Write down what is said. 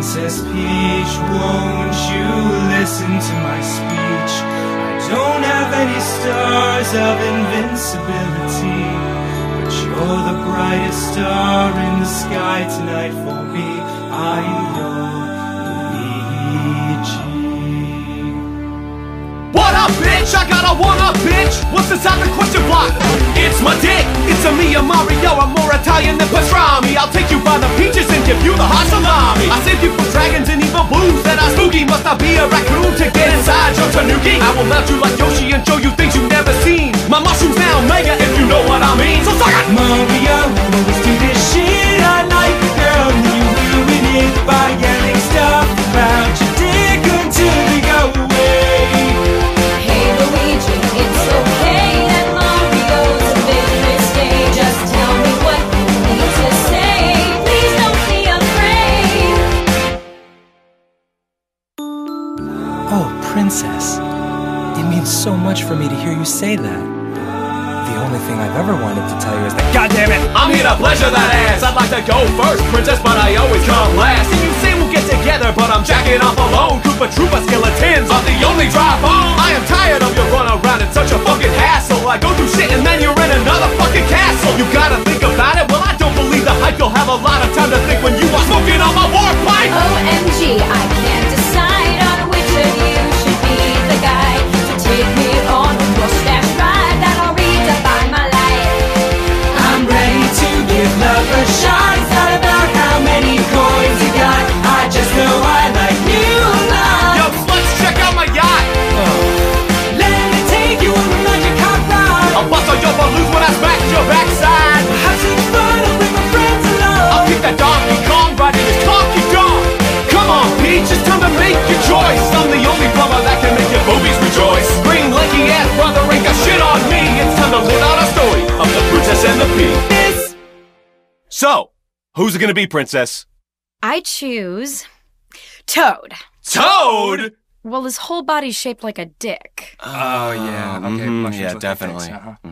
Princess Peach, won't you listen to my speech? I don't have any stars of invincibility, but you're the brightest star in the sky tonight for me. I'm Luigi. What up, bitch? I got a one up, bitch. What's inside the question block? It's my dick. It's a me, a Mario. I'm more Italian than pastrami. I'll take you by the peaches and give you the hot salami. You from dragons and evil Boos that are spooky. Must I be a raccoon to get inside your tanuki? I will melt you like Yoshi and show you things you've never seen. My mushrooms now mega, if you know what I mean. So suck it. Oh, Princess. It means so much for me to hear you say that. The only thing I've ever wanted to tell you is that. God damn it! I'm here to pleasure that ass. I'd like to go first, princess, but I always come last. And you say we'll get together, but I'm jacking off alone. Koopa Troopa skeletons are the only drive home. I am tired of your run around. It's such a princess and the pea. So, who's it gonna be, princess? I choose Toad. Toad. Well, his whole body's shaped like a dick. Oh, yeah. Okay, mhm, yeah, look like dicks, definitely. uh-huh.